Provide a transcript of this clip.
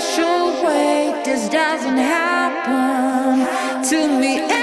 special way. This doesn't happen to me.